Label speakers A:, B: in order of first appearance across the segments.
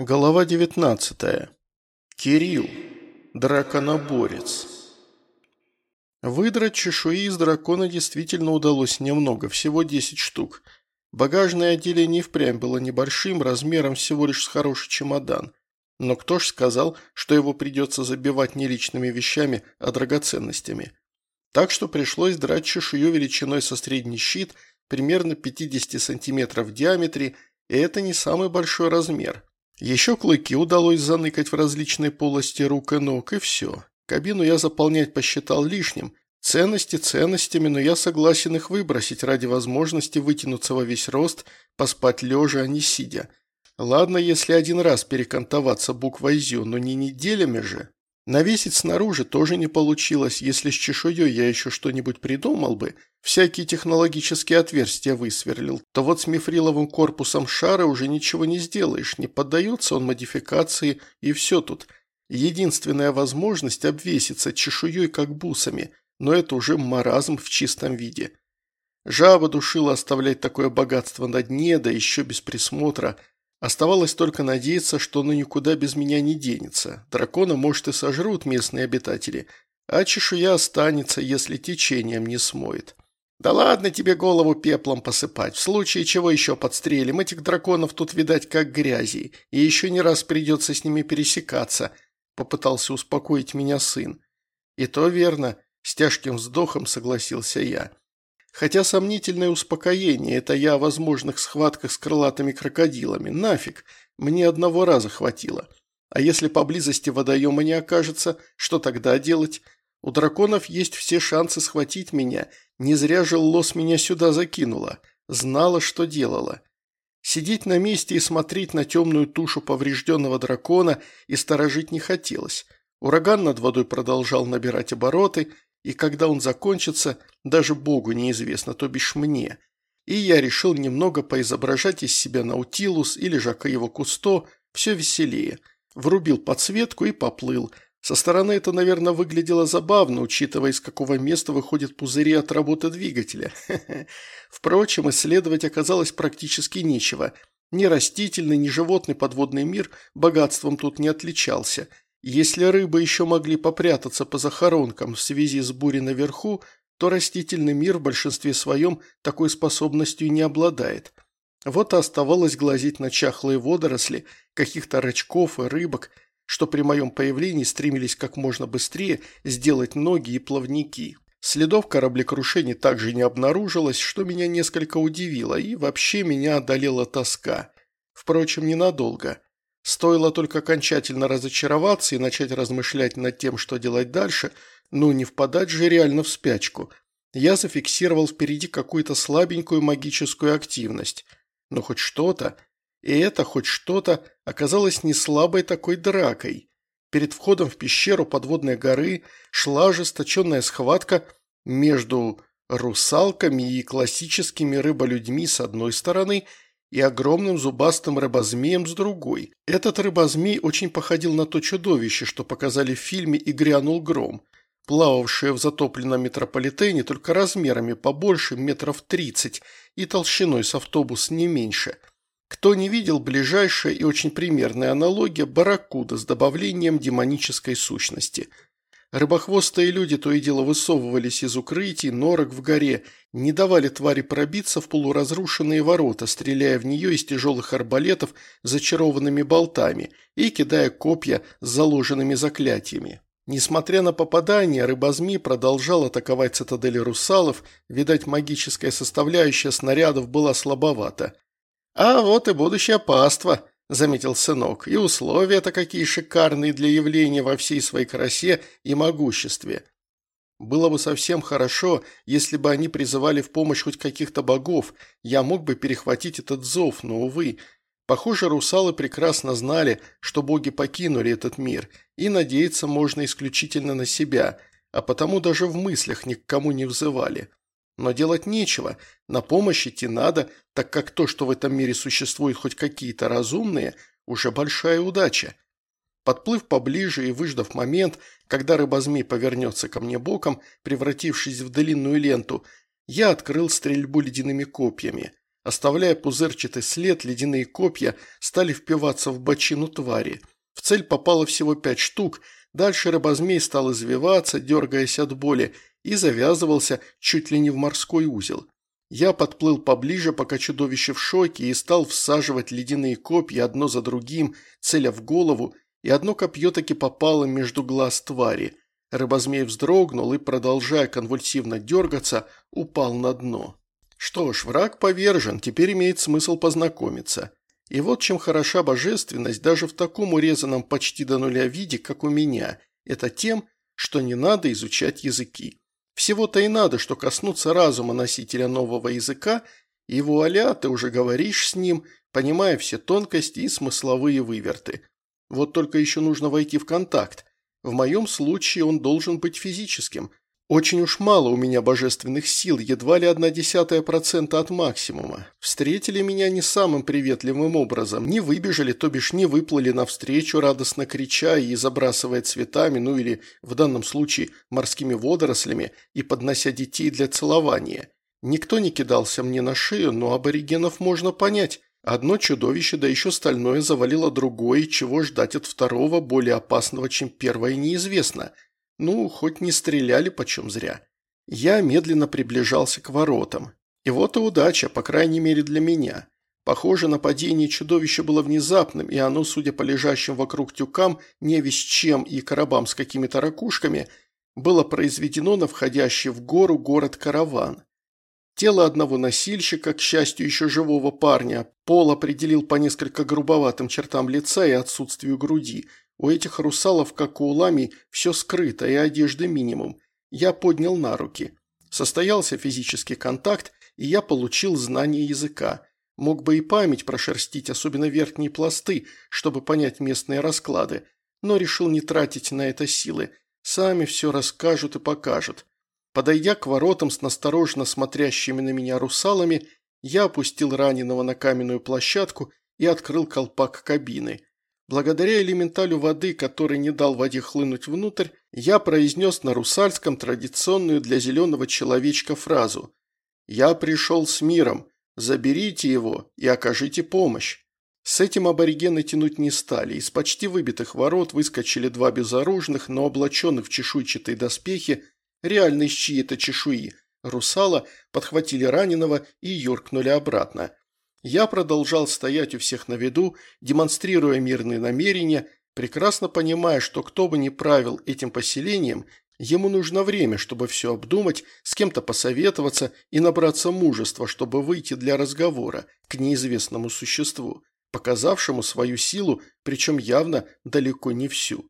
A: Голова 19. Кирилл. Драконоборец. Выдрать чешуи из дракона действительно удалось немного, всего 10 штук. Багажное отделение впрямь было небольшим, размером всего лишь с хороший чемодан. Но кто ж сказал, что его придется забивать не личными вещами, а драгоценностями. Так что пришлось драть чешую величиной со средний щит, примерно 50 сантиметров в диаметре, и это не самый большой размер. Еще клыки удалось заныкать в различные полости рук и ног, и все. Кабину я заполнять посчитал лишним. Ценности ценностями, но я согласен их выбросить ради возможности вытянуться во весь рост, поспать лежа, а не сидя. Ладно, если один раз перекантоваться буквой «зю», но не неделями же. Навесить снаружи тоже не получилось, если с чешуей я еще что-нибудь придумал бы, всякие технологические отверстия высверлил, то вот с мифриловым корпусом шара уже ничего не сделаешь, не поддается он модификации и все тут. Единственная возможность обвеситься чешуей как бусами, но это уже маразм в чистом виде. Жаба душила оставлять такое богатство на дне, да еще без присмотра – Оставалось только надеяться, что оно никуда без меня не денется. Дракона, может, и сожрут местные обитатели, а чешуя останется, если течением не смоет. «Да ладно тебе голову пеплом посыпать, в случае чего еще подстрелим, этих драконов тут, видать, как грязи, и еще не раз придется с ними пересекаться», – попытался успокоить меня сын. «И то верно», – с тяжким вздохом согласился я. Хотя сомнительное успокоение – это я о возможных схватках с крылатыми крокодилами. Нафиг, мне одного раза хватило. А если поблизости водоема не окажется, что тогда делать? У драконов есть все шансы схватить меня. Не зря же Лос меня сюда закинула. Знала, что делала. Сидеть на месте и смотреть на темную тушу поврежденного дракона и сторожить не хотелось. Ураган над водой продолжал набирать обороты – и когда он закончится, даже Богу неизвестно, то бишь мне. И я решил немного поизображать из себя Наутилус или Жака его Кусто, все веселее. Врубил подсветку и поплыл. Со стороны это, наверное, выглядело забавно, учитывая, из какого места выходят пузыри от работы двигателя. Впрочем, исследовать оказалось практически нечего. Ни растительный, ни животный подводный мир богатством тут не отличался – если рыбы еще могли попрятаться по захоронкам в связи с бурей наверху, то растительный мир в большинстве своем такой способностью не обладает. Вот и оставалось глазеть на чахлые водоросли, каких-то рачков и рыбок, что при моем появлении стремились как можно быстрее сделать ноги и плавники. Следов кораблекрушений также не обнаружилось, что меня несколько удивило, и вообще меня одолела тоска. Впрочем, ненадолго – Стоило только окончательно разочароваться и начать размышлять над тем, что делать дальше, ну не впадать же реально в спячку. Я зафиксировал впереди какую-то слабенькую магическую активность. Но хоть что-то, и это хоть что-то оказалось не слабой такой дракой. Перед входом в пещеру подводной горы шла ожесточенная схватка между русалками и классическими рыболюдьми с одной стороны – и огромным зубастым рыбозмеем с другой. Этот рыбозмей очень походил на то чудовище, что показали в фильме «И грянул гром», плававшее в затопленном метрополитене только размерами побольше метров тридцать и толщиной с автобус не меньше. Кто не видел, ближайшая и очень примерная аналогия – барракуда с добавлением демонической сущности – Рыбохвостые люди то и дело высовывались из укрытий, норок в горе, не давали твари пробиться в полуразрушенные ворота, стреляя в нее из тяжелых арбалетов зачарованными болтами и кидая копья с заложенными заклятиями. Несмотря на попадание, рыбозми продолжал атаковать цитадели русалов, видать, магическая составляющая снарядов была слабовата. «А вот и будущее паства», – заметил сынок, – «и условия-то какие шикарные для явления во всей своей красе и могуществе. Было бы совсем хорошо, если бы они призывали в помощь хоть каких-то богов, я мог бы перехватить этот зов, но, увы. Похоже, русалы прекрасно знали, что боги покинули этот мир, и надеяться можно исключительно на себя, а потому даже в мыслях ни к кому не взывали. Но делать нечего, на помощь идти надо, так как то, что в этом мире существуют хоть какие-то разумные, уже большая удача. Подплыв поближе и выждав момент, когда рыбозмей повернется ко мне боком, превратившись в длинную ленту, я открыл стрельбу ледяными копьями. Оставляя пузырчатый след, ледяные копья стали впиваться в бочину твари. В цель попало всего пять штук, дальше рыбозмей стал извиваться, дергаясь от боли, и завязывался чуть ли не в морской узел. Я подплыл поближе, пока чудовище в шоке, и стал всаживать ледяные копья одно за другим, целя в голову, и одно копье таки попало между глаз твари. Рыбозмей вздрогнул и, продолжая конвульсивно дергаться, упал на дно. Что ж, враг повержен, теперь имеет смысл познакомиться. И вот чем хороша божественность даже в таком урезанном почти до нуля виде, как у меня, это тем, что не надо изучать языки. Всего-то и надо, что коснуться разума носителя нового языка, и вуаля, ты уже говоришь с ним, понимая все тонкости и смысловые выверты. Вот только еще нужно войти в контакт. В моем случае он должен быть физическим, очень уж мало у меня божественных сил, едва ли одна десятая процента от максимума. Встретили меня не самым приветливым образом, не выбежали, то бишь не выплыли навстречу, радостно крича и забрасывая цветами, ну или, в данном случае, морскими водорослями и поднося детей для целования. Никто не кидался мне на шею, но аборигенов можно понять. Одно чудовище, да еще стальное завалило другое, чего ждать от второго, более опасного, чем первое, неизвестно – ну, хоть не стреляли почем зря. Я медленно приближался к воротам. И вот и удача, по крайней мере для меня. Похоже, нападение чудовища было внезапным, и оно, судя по лежащим вокруг тюкам, не весь чем и коробам с какими-то ракушками, было произведено на входящий в гору город-караван. Тело одного носильщика, к счастью, еще живого парня, Пол определил по несколько грубоватым чертам лица и отсутствию груди – у этих русалов, как у ламий, все скрыто и одежды минимум. Я поднял на руки. Состоялся физический контакт, и я получил знание языка. Мог бы и память прошерстить, особенно верхние пласты, чтобы понять местные расклады, но решил не тратить на это силы. Сами все расскажут и покажут. Подойдя к воротам с настороженно смотрящими на меня русалами, я опустил раненого на каменную площадку и открыл колпак кабины – Благодаря элементалю воды, который не дал воде хлынуть внутрь, я произнес на русальском традиционную для зеленого человечка фразу «Я пришел с миром, заберите его и окажите помощь». С этим аборигены тянуть не стали, из почти выбитых ворот выскочили два безоружных, но облаченных в чешуйчатые доспехи, реально из чьей-то чешуи, русала, подхватили раненого и юркнули обратно. Я продолжал стоять у всех на виду, демонстрируя мирные намерения, прекрасно понимая, что кто бы ни правил этим поселением, ему нужно время, чтобы все обдумать, с кем-то посоветоваться и набраться мужества, чтобы выйти для разговора к неизвестному существу, показавшему свою силу, причем явно далеко не всю.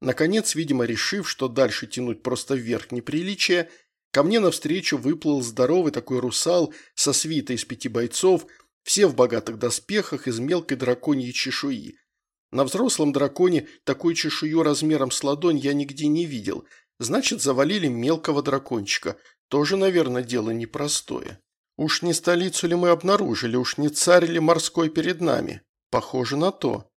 A: Наконец, видимо, решив, что дальше тянуть просто вверх неприличия, ко мне навстречу выплыл здоровый такой русал со свитой из пяти бойцов – все в богатых доспехах из мелкой драконьей чешуи. На взрослом драконе такую чешую размером с ладонь я нигде не видел. Значит, завалили мелкого дракончика. Тоже, наверное, дело непростое. Уж не столицу ли мы обнаружили, уж не царь ли морской перед нами? Похоже на то.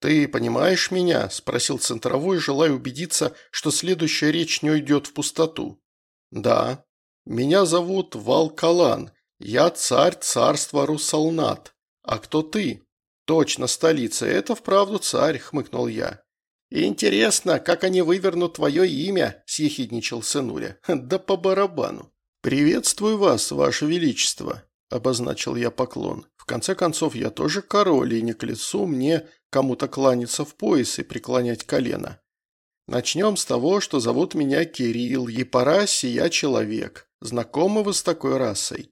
A: «Ты понимаешь меня?» – спросил центровой, желая убедиться, что следующая речь не уйдет в пустоту. «Да. Меня зовут Вал Калан, «Я царь царства Русалнат. А кто ты?» «Точно, столица. Это вправду царь», – хмыкнул я. «Интересно, как они вывернут твое имя?» – съехидничал сынуля. «Да по барабану». «Приветствую вас, ваше величество», – обозначил я поклон. «В конце концов, я тоже король, и не к лицу мне кому-то кланяться в пояс и преклонять колено. Начнем с того, что зовут меня Кирилл, и по расе я человек. Знакомы вы с такой расой?»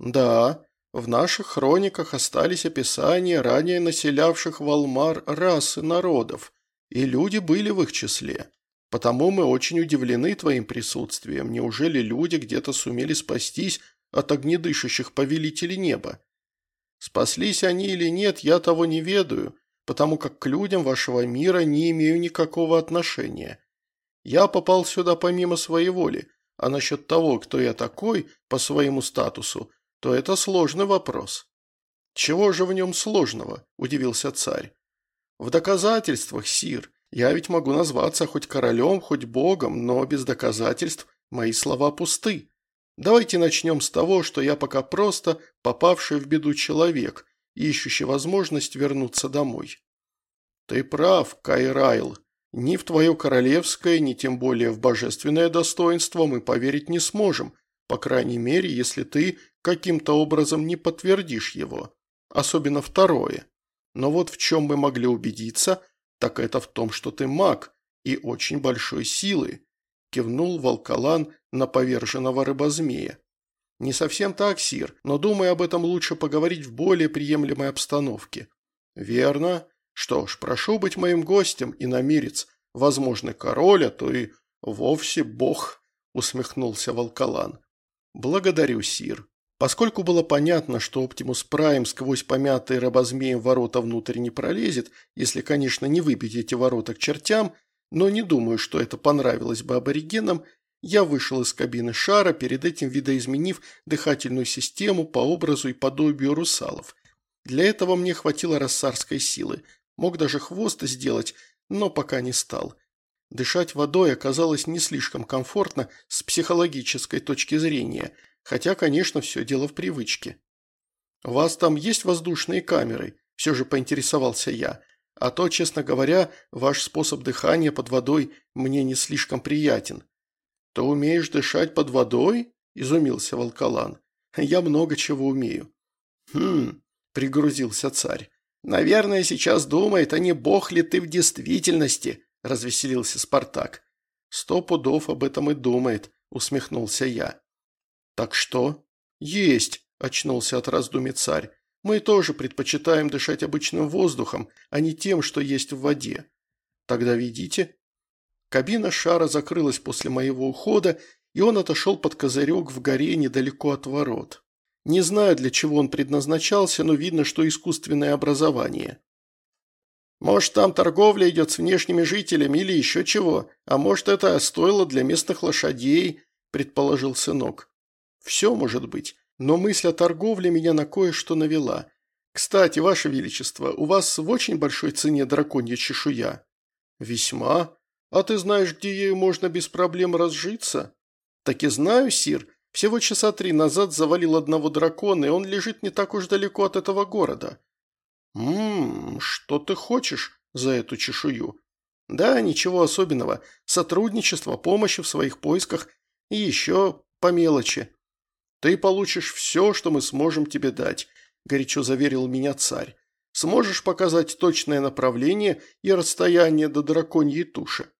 A: Да, в наших хрониках остались описания ранее населявших Валмар расы народов, и люди были в их числе. Потому мы очень удивлены твоим присутствием. Неужели люди где-то сумели спастись от огнедышащих повелителей неба? Спаслись они или нет, я того не ведаю, потому как к людям вашего мира не имею никакого отношения. Я попал сюда помимо своей воли, а насчет того, кто я такой по своему статусу, то это сложный вопрос». «Чего же в нем сложного?» – удивился царь. «В доказательствах, сир. Я ведь могу назваться хоть королем, хоть богом, но без доказательств мои слова пусты. Давайте начнем с того, что я пока просто попавший в беду человек, ищущий возможность вернуться домой. Ты прав, Кайрайл. Ни в твое королевское, ни тем более в божественное достоинство мы поверить не сможем, по крайней мере, если ты каким-то образом не подтвердишь его. Особенно второе. Но вот в чем мы могли убедиться, так это в том, что ты маг и очень большой силы», – кивнул Волкалан на поверженного рыбозмея. «Не совсем так, Сир, но думаю, об этом лучше поговорить в более приемлемой обстановке». «Верно. Что ж, прошу быть моим гостем и намерец. Возможно, король, а то и вовсе бог», – усмехнулся Волкалан. «Благодарю, Сир». Поскольку было понятно, что Оптимус Прайм сквозь помятые рабозмеем ворота внутрь не пролезет, если, конечно, не выбить эти ворота к чертям, но не думаю, что это понравилось бы аборигенам, я вышел из кабины шара, перед этим видоизменив дыхательную систему по образу и подобию русалов. Для этого мне хватило рассарской силы. Мог даже хвост сделать, но пока не стал. Дышать водой оказалось не слишком комфортно с психологической точки зрения – Хотя, конечно, все дело в привычке. «У вас там есть воздушные камеры?» – все же поинтересовался я. «А то, честно говоря, ваш способ дыхания под водой мне не слишком приятен». «Ты умеешь дышать под водой?» – изумился Волкалан. «Я много чего умею». «Хм», – пригрузился царь. «Наверное, сейчас думает, а не бог ли ты в действительности?» – развеселился Спартак. «Сто пудов об этом и думает», – усмехнулся я. «Так что?» «Есть», – очнулся от раздумий царь. «Мы тоже предпочитаем дышать обычным воздухом, а не тем, что есть в воде. Тогда ведите». Кабина шара закрылась после моего ухода, и он отошел под козырек в горе недалеко от ворот. Не знаю, для чего он предназначался, но видно, что искусственное образование. Может, там торговля идет с внешними жителями или еще чего, а может, это стоило для местных лошадей, предположил сынок. Все может быть, но мысль о торговле меня на кое-что навела. Кстати, Ваше Величество, у вас в очень большой цене драконья чешуя? Весьма. А ты знаешь, где ею можно без проблем разжиться? Так и знаю, Сир. Всего часа три назад завалил одного дракона, и он лежит не так уж далеко от этого города. Ммм, что ты хочешь за эту чешую? Да, ничего особенного. Сотрудничество, помощь в своих поисках и еще по мелочи. «Ты получишь все, что мы сможем тебе дать», – горячо заверил меня царь. «Сможешь показать точное направление и расстояние до драконьей туши.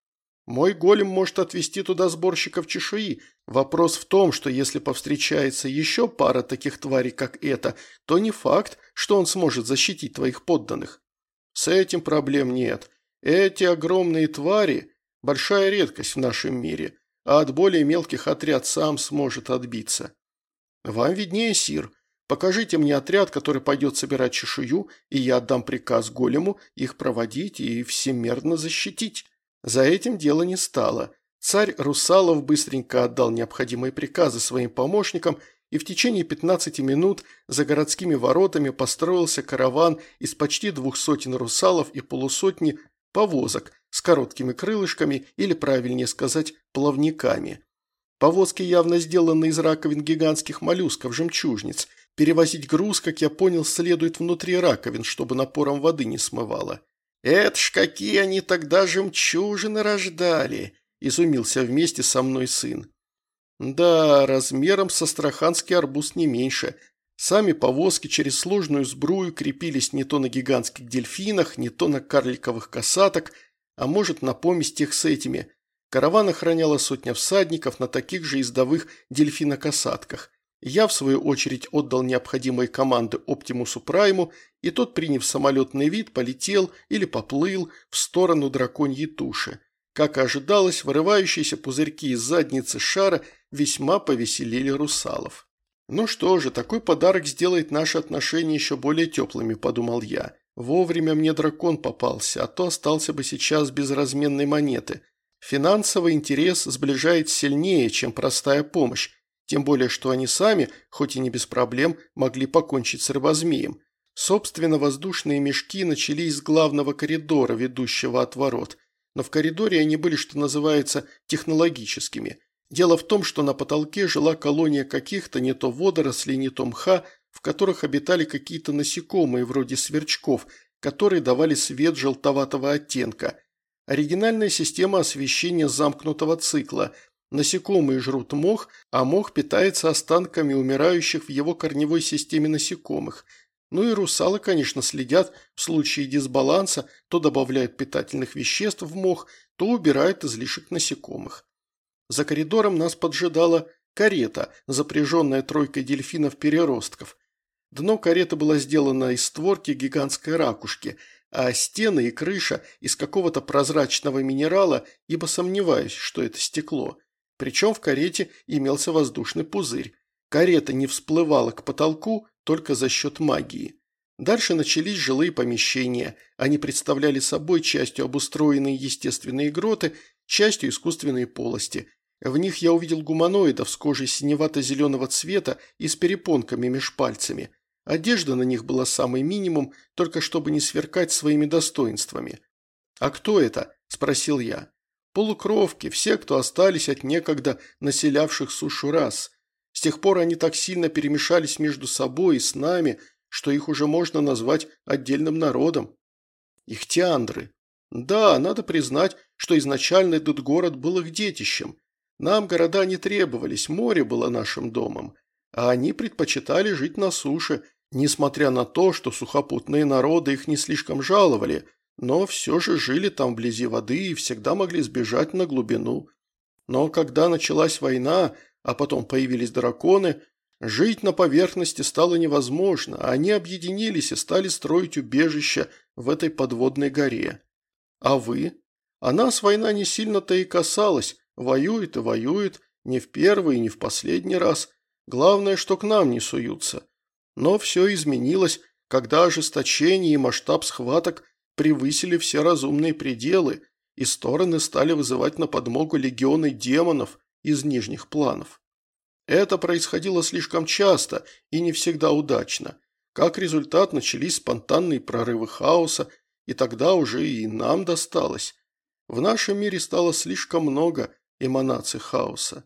A: Мой голем может отвезти туда сборщиков чешуи. Вопрос в том, что если повстречается еще пара таких тварей, как эта, то не факт, что он сможет защитить твоих подданных. С этим проблем нет. Эти огромные твари – большая редкость в нашем мире, а от более мелких отряд сам сможет отбиться. «Вам виднее, Сир. Покажите мне отряд, который пойдет собирать чешую, и я отдам приказ голему их проводить и всемерно защитить». За этим дело не стало. Царь Русалов быстренько отдал необходимые приказы своим помощникам, и в течение 15 минут за городскими воротами построился караван из почти двух сотен русалов и полусотни повозок с короткими крылышками или, правильнее сказать, плавниками. Повозки явно сделаны из раковин гигантских моллюсков-жемчужниц. Перевозить груз, как я понял, следует внутри раковин, чтобы напором воды не смывало. «Это ж какие они тогда жемчужины рождали!» – изумился вместе со мной сын. «Да, размером со астраханский арбуз не меньше. Сами повозки через сложную сбрую крепились не то на гигантских дельфинах, не то на карликовых касаток, а может на поместях с этими – Караван охраняла сотня всадников на таких же ездовых дельфинокосатках. Я, в свою очередь, отдал необходимые команды Оптимусу Прайму, и тот, приняв самолетный вид, полетел или поплыл в сторону драконьей туши. Как и ожидалось, вырывающиеся пузырьки из задницы шара весьма повеселили русалов. «Ну что же, такой подарок сделает наши отношения еще более теплыми», – подумал я. «Вовремя мне дракон попался, а то остался бы сейчас без разменной монеты. Финансовый интерес сближает сильнее, чем простая помощь, тем более что они сами, хоть и не без проблем, могли покончить с рыбозмеем. Собственно, воздушные мешки начались с главного коридора, ведущего от ворот. Но в коридоре они были, что называется, технологическими. Дело в том, что на потолке жила колония каких-то не то водорослей, не то мха, в которых обитали какие-то насекомые вроде сверчков, которые давали свет желтоватого оттенка. Оригинальная система освещения замкнутого цикла. Насекомые жрут мох, а мох питается останками умирающих в его корневой системе насекомых. Ну и русалы, конечно, следят в случае дисбаланса, то добавляют питательных веществ в мох, то убирают излишек насекомых. За коридором нас поджидала карета, запряженная тройкой дельфинов-переростков. Дно кареты было сделано из створки гигантской ракушки, а стены и крыша из какого-то прозрачного минерала, ибо сомневаюсь, что это стекло. Причем в карете имелся воздушный пузырь. Карета не всплывала к потолку только за счет магии. Дальше начались жилые помещения. Они представляли собой частью обустроенные естественные гроты, частью искусственные полости – в них я увидел гуманоидов с кожей синевато-зеленого цвета и с перепонками меж пальцами. Одежда на них была самый минимум, только чтобы не сверкать своими достоинствами. «А кто это?» – спросил я. «Полукровки, все, кто остались от некогда населявших сушу рас. С тех пор они так сильно перемешались между собой и с нами, что их уже можно назвать отдельным народом. Ихтиандры. Да, надо признать, что изначально этот город был их детищем. Нам города не требовались, море было нашим домом, а они предпочитали жить на суше, несмотря на то, что сухопутные народы их не слишком жаловали, но все же жили там вблизи воды и всегда могли сбежать на глубину. Но когда началась война, а потом появились драконы, жить на поверхности стало невозможно, а они объединились и стали строить убежище в этой подводной горе. А вы? А нас война не сильно-то и касалась, Воюет и воюет, не в первый и не в последний раз. Главное, что к нам не суются. Но все изменилось, когда ожесточение и масштаб схваток превысили все разумные пределы, и стороны стали вызывать на подмогу легионы демонов из нижних планов. Это происходило слишком часто и не всегда удачно. Как результат начались спонтанные прорывы хаоса, и тогда уже и нам досталось. В нашем мире стало слишком много эманаций хаоса.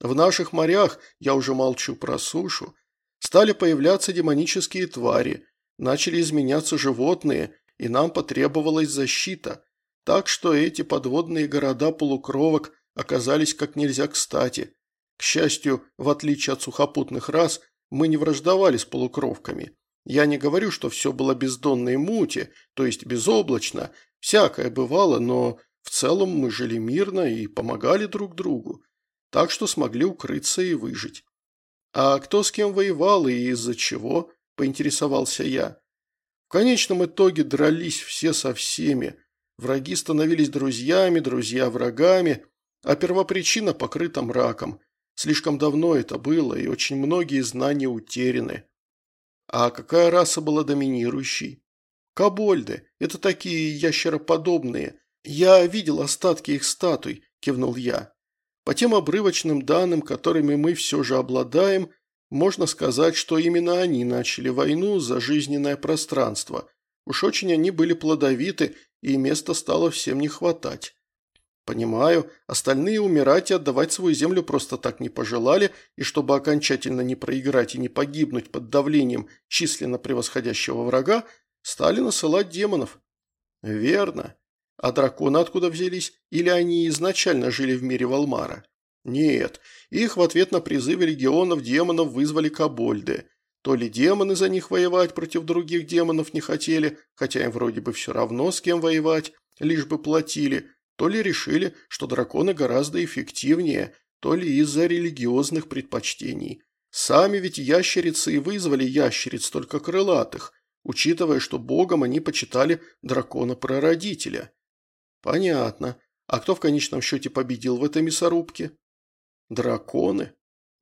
A: В наших морях, я уже молчу про сушу, стали появляться демонические твари, начали изменяться животные, и нам потребовалась защита, так что эти подводные города полукровок оказались как нельзя кстати. К счастью, в отличие от сухопутных рас, мы не враждовали с полукровками. Я не говорю, что все было бездонно и мути, то есть безоблачно, всякое бывало, но в целом мы жили мирно и помогали друг другу, так что смогли укрыться и выжить. А кто с кем воевал и из-за чего, поинтересовался я. В конечном итоге дрались все со всеми. Враги становились друзьями, друзья врагами, а первопричина покрыта мраком. Слишком давно это было, и очень многие знания утеряны. А какая раса была доминирующей? Кобольды. Это такие ящероподобные, «Я видел остатки их статуй», – кивнул я. «По тем обрывочным данным, которыми мы все же обладаем, можно сказать, что именно они начали войну за жизненное пространство. Уж очень они были плодовиты, и места стало всем не хватать». «Понимаю, остальные умирать и отдавать свою землю просто так не пожелали, и чтобы окончательно не проиграть и не погибнуть под давлением численно превосходящего врага, стали насылать демонов». «Верно. А драконы откуда взялись? Или они изначально жили в мире Валмара? Нет, их в ответ на призывы легионов демонов вызвали кобольды. То ли демоны за них воевать против других демонов не хотели, хотя им вроде бы все равно с кем воевать, лишь бы платили, то ли решили, что драконы гораздо эффективнее, то ли из-за религиозных предпочтений. Сами ведь ящерицы и вызвали ящериц только крылатых, учитывая, что богом они почитали дракона-прародителя. «Понятно. А кто в конечном счете победил в этой мясорубке?» «Драконы».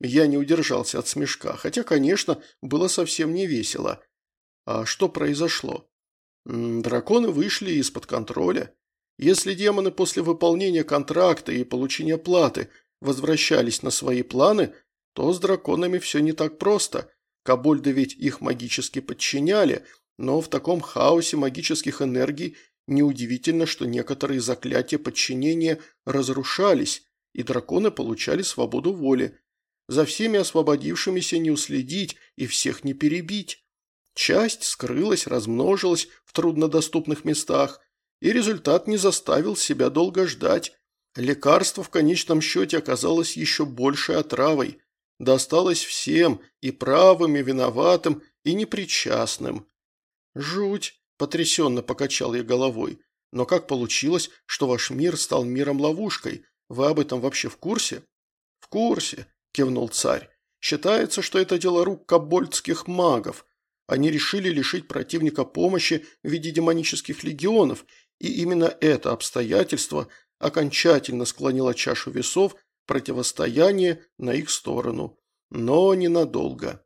A: Я не удержался от смешка, хотя, конечно, было совсем не весело. А что произошло? Драконы вышли из-под контроля. Если демоны после выполнения контракта и получения платы возвращались на свои планы, то с драконами все не так просто. Кобольды ведь их магически подчиняли, но в таком хаосе магических энергий Неудивительно, что некоторые заклятия подчинения разрушались, и драконы получали свободу воли. За всеми освободившимися не уследить и всех не перебить. Часть скрылась, размножилась в труднодоступных местах, и результат не заставил себя долго ждать. Лекарство в конечном счете оказалось еще большей отравой. Досталось всем, и правым, и виноватым, и непричастным. «Жуть!» – потрясенно покачал я головой. «Но как получилось, что ваш мир стал миром-ловушкой? Вы об этом вообще в курсе?» «В курсе», – кивнул царь. «Считается, что это дело рук кабольдских магов. Они решили лишить противника помощи в виде демонических легионов, и именно это обстоятельство окончательно склонило чашу весов противостояние на их сторону. Но ненадолго.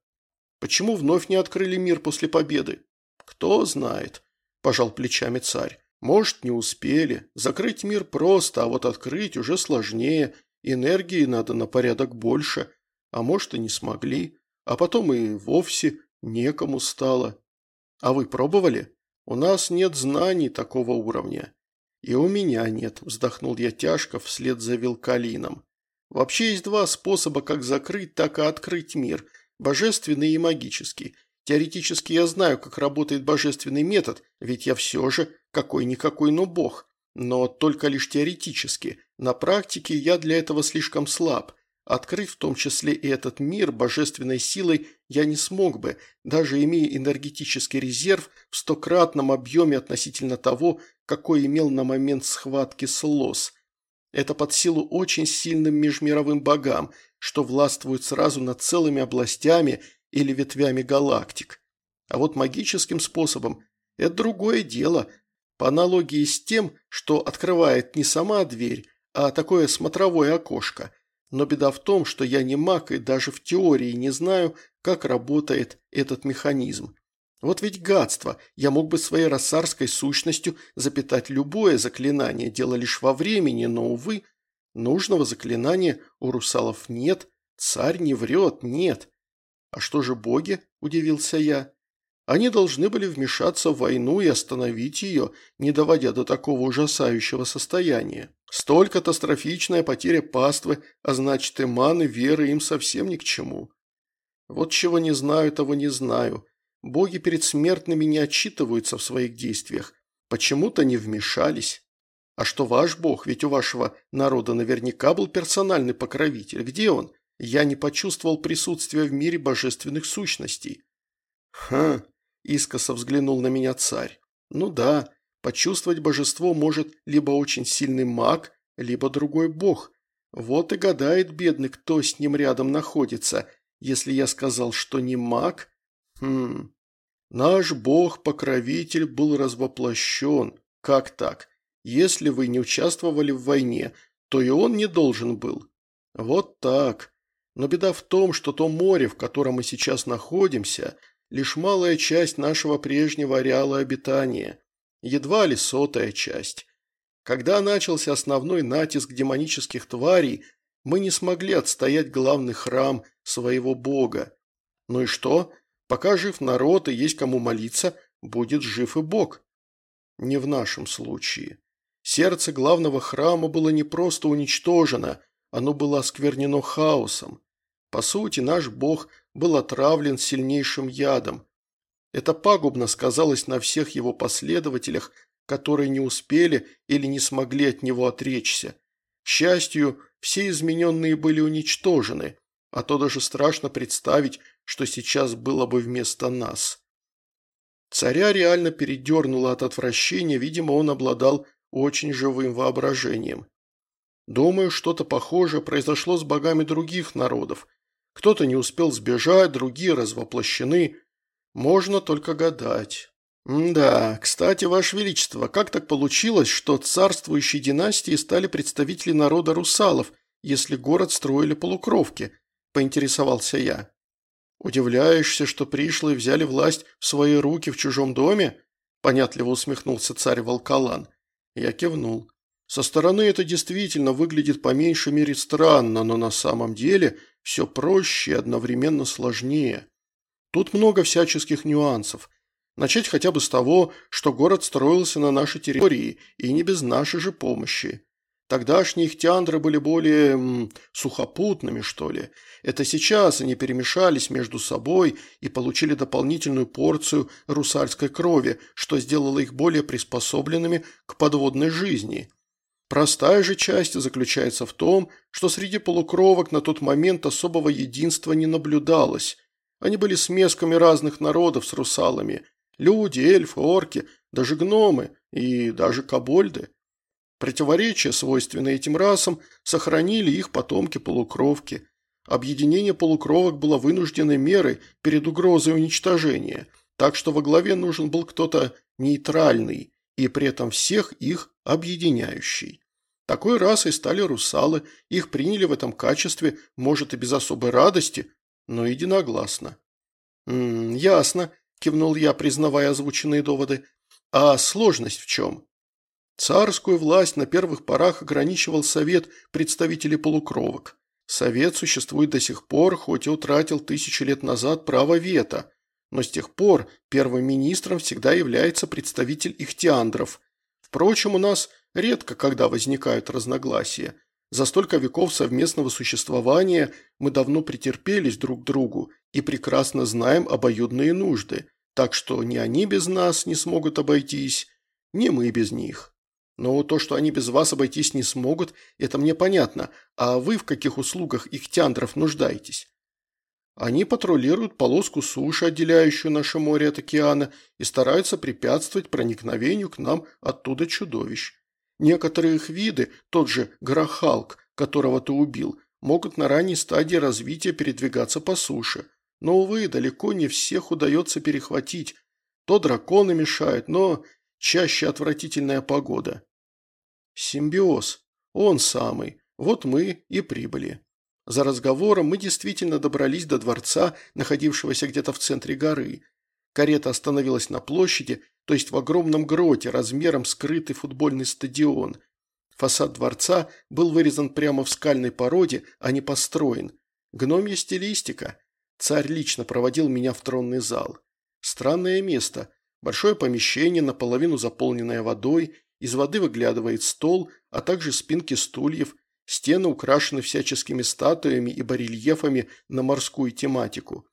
A: Почему вновь не открыли мир после победы? Кто знает, пожал плечами царь. Может, не успели. Закрыть мир просто, а вот открыть уже сложнее. Энергии надо на порядок больше. А может, и не смогли. А потом и вовсе некому стало. А вы пробовали? У нас нет знаний такого уровня. И у меня нет, вздохнул я тяжко вслед за Вилкалином. Вообще есть два способа, как закрыть, так и открыть мир – божественный и магический. Теоретически я знаю, как работает божественный метод, ведь я все же какой-никакой, но бог. Но только лишь теоретически. На практике я для этого слишком слаб. Открыть в том числе и этот мир божественной силой я не смог бы, даже имея энергетический резерв в стократном объеме относительно того, какой имел на момент схватки с Лос. Это под силу очень сильным межмировым богам, что властвуют сразу над целыми областями или ветвями галактик. А вот магическим способом – это другое дело, по аналогии с тем, что открывает не сама дверь, а такое смотровое окошко – но беда в том, что я не маг и даже в теории не знаю, как работает этот механизм. Вот ведь гадство, я мог бы своей рассарской сущностью запитать любое заклинание, дело лишь во времени, но, увы, нужного заклинания у русалов нет, царь не врет, нет. А что же боги, удивился я. Они должны были вмешаться в войну и остановить ее, не доводя до такого ужасающего состояния. Столь катастрофичная потеря паствы, а значит и маны, веры им совсем ни к чему. Вот чего не знаю, того не знаю. Боги перед смертными не отчитываются в своих действиях. Почему-то не вмешались. А что ваш бог? Ведь у вашего народа наверняка был персональный покровитель. Где он? Я не почувствовал присутствия в мире божественных сущностей. Ха, Искоса взглянул на меня царь. Ну да, почувствовать божество может либо очень сильный маг, либо другой бог. Вот и гадает бедный, кто с ним рядом находится. Если я сказал, что не маг... Хм... Наш бог-покровитель был развоплощен. Как так? Если вы не участвовали в войне, то и он не должен был. Вот так. Но беда в том, что то море, в котором мы сейчас находимся, лишь малая часть нашего прежнего ареала обитания, едва ли сотая часть. Когда начался основной натиск демонических тварей, мы не смогли отстоять главный храм своего бога. Ну и что? Пока жив народ и есть кому молиться, будет жив и бог. Не в нашем случае. Сердце главного храма было не просто уничтожено, оно было осквернено хаосом. По сути, наш бог был отравлен сильнейшим ядом. Это пагубно сказалось на всех его последователях, которые не успели или не смогли от него отречься. К счастью, все измененные были уничтожены, а то даже страшно представить, что сейчас было бы вместо нас. Царя реально передернуло от отвращения, видимо, он обладал очень живым воображением. Думаю, что-то похожее произошло с богами других народов, кто-то не успел сбежать, другие развоплощены. Можно только гадать. да, кстати, Ваше Величество, как так получилось, что царствующей династии стали представители народа русалов, если город строили полукровки? Поинтересовался я. Удивляешься, что пришлые взяли власть в свои руки в чужом доме? Понятливо усмехнулся царь Волкалан. Я кивнул. Со стороны это действительно выглядит по меньшей мере странно, но на самом деле – все проще и одновременно сложнее. Тут много всяческих нюансов. Начать хотя бы с того, что город строился на нашей территории и не без нашей же помощи. Тогдашние ихтиандры были более м, сухопутными, что ли. Это сейчас они перемешались между собой и получили дополнительную порцию русальской крови, что сделало их более приспособленными к подводной жизни. Простая же часть заключается в том, что среди полукровок на тот момент особого единства не наблюдалось. Они были смесками разных народов с русалами. Люди, эльфы, орки, даже гномы и даже кобольды. Противоречия, свойственные этим расам, сохранили их потомки-полукровки. Объединение полукровок было вынужденной мерой перед угрозой уничтожения, так что во главе нужен был кто-то нейтральный и при этом всех их объединяющий. Такой расой стали русалы, их приняли в этом качестве, может и без особой радости, но единогласно. «М -м, «Ясно», – кивнул я, признавая озвученные доводы. «А сложность в чем?» Царскую власть на первых порах ограничивал Совет представителей полукровок. Совет существует до сих пор, хоть и утратил тысячи лет назад право вето, но с тех пор первым министром всегда является представитель ихтиандров. Впрочем, у нас редко когда возникают разногласия. За столько веков совместного существования мы давно претерпелись друг к другу и прекрасно знаем обоюдные нужды, так что ни они без нас не смогут обойтись, ни мы без них. Но то, что они без вас обойтись не смогут, это мне понятно. А вы в каких услугах их тяндров нуждаетесь? Они патрулируют полоску суши, отделяющую наше море от океана, и стараются препятствовать проникновению к нам оттуда чудовищ. Некоторые их виды, тот же Грохалк, которого ты убил, могут на ранней стадии развития передвигаться по суше. Но, увы, далеко не всех удается перехватить. То драконы мешают, но чаще отвратительная погода. Симбиоз. Он самый. Вот мы и прибыли. За разговором мы действительно добрались до дворца, находившегося где-то в центре горы. Карета остановилась на площади, то есть в огромном гроте, размером скрытый футбольный стадион. Фасад дворца был вырезан прямо в скальной породе, а не построен. Гномья стилистика. Царь лично проводил меня в тронный зал. Странное место. Большое помещение, наполовину заполненное водой, из воды выглядывает стол, а также спинки стульев, стены украшены всяческими статуями и барельефами на морскую тематику.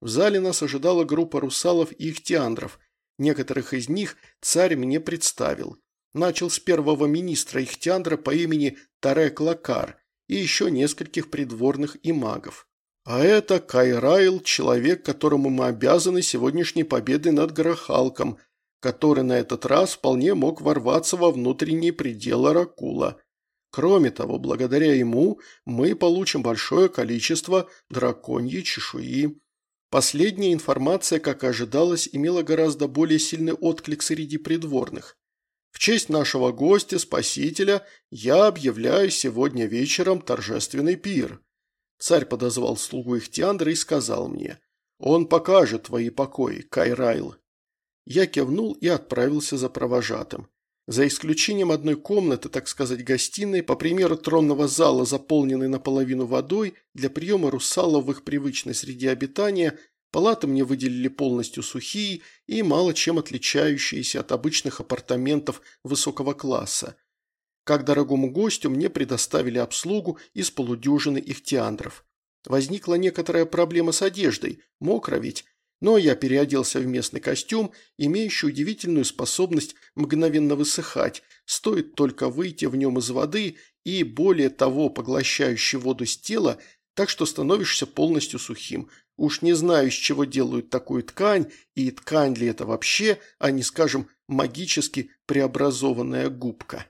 A: В зале нас ожидала группа русалов и ихтиандров. Некоторых из них царь мне представил. Начал с первого министра ихтиандра по имени Тарек Лакар и еще нескольких придворных и магов. А это Кайрайл, человек, которому мы обязаны сегодняшней победой над Грохалком – который на этот раз вполне мог ворваться во внутренние пределы Ракула. Кроме того, благодаря ему мы получим большое количество драконьей чешуи. Последняя информация, как ожидалось, имела гораздо более сильный отклик среди придворных. В честь нашего гостя, спасителя, я объявляю сегодня вечером торжественный пир. Царь подозвал слугу Ихтиандра и сказал мне, «Он покажет твои покои, Кайрайл». Я кивнул и отправился за провожатым. За исключением одной комнаты, так сказать, гостиной, по примеру тронного зала, заполненной наполовину водой, для приема русалов в их привычной среде обитания, палаты мне выделили полностью сухие и мало чем отличающиеся от обычных апартаментов высокого класса. Как дорогому гостю мне предоставили обслугу из полудюжины ихтиандров. Возникла некоторая проблема с одеждой, мокро ведь, но я переоделся в местный костюм, имеющий удивительную способность мгновенно высыхать, стоит только выйти в нем из воды и, более того, поглощающий воду с тела, так что становишься полностью сухим. Уж не знаю, из чего делают такую ткань, и ткань ли это вообще, а не, скажем, магически преобразованная губка.